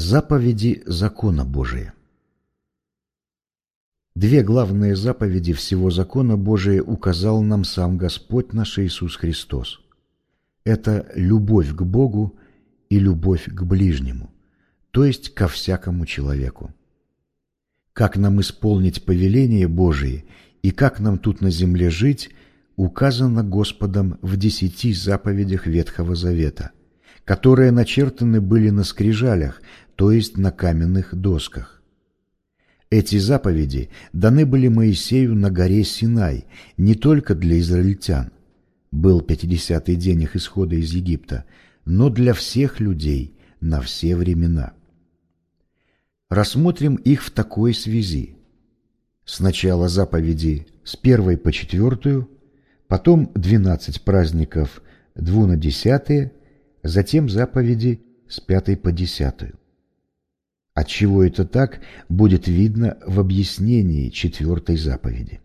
Заповеди закона Божия Две главные заповеди всего закона Божия указал нам сам Господь наш Иисус Христос. Это любовь к Богу и любовь к ближнему, то есть ко всякому человеку. Как нам исполнить повеления Божии и как нам тут на земле жить, указано Господом в десяти заповедях Ветхого Завета, которые начертаны были на скрижалях, то есть на каменных досках. Эти заповеди даны были Моисею на горе Синай не только для израильтян, был пятидесятый день их исхода из Египта, но для всех людей на все времена. Рассмотрим их в такой связи. Сначала заповеди с первой по четвертую, потом двенадцать праздников дву на десятые, затем заповеди с пятой по десятую. Отчего это так, будет видно в объяснении четвертой заповеди.